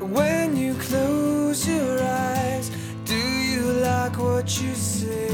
When you close your eyes, do you like what you see?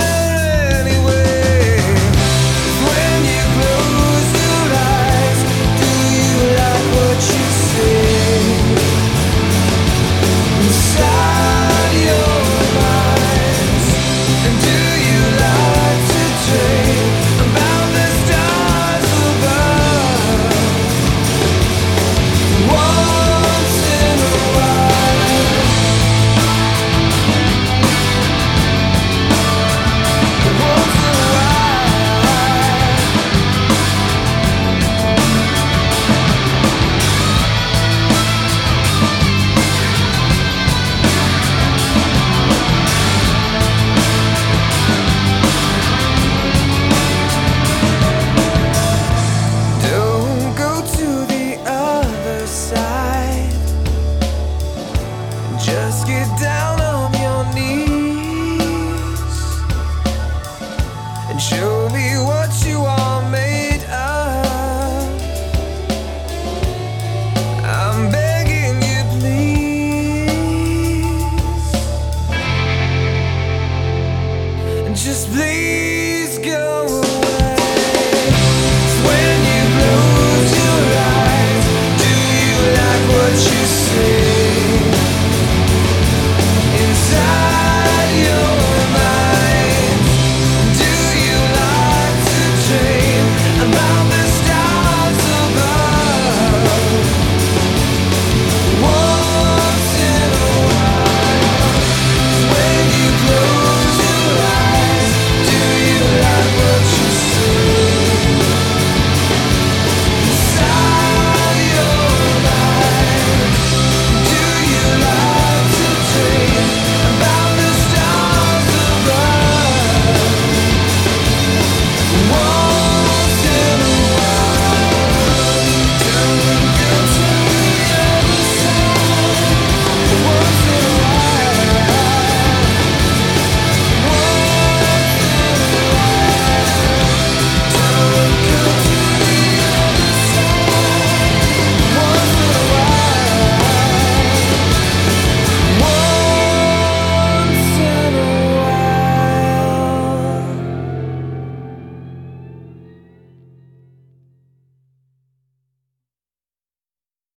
show me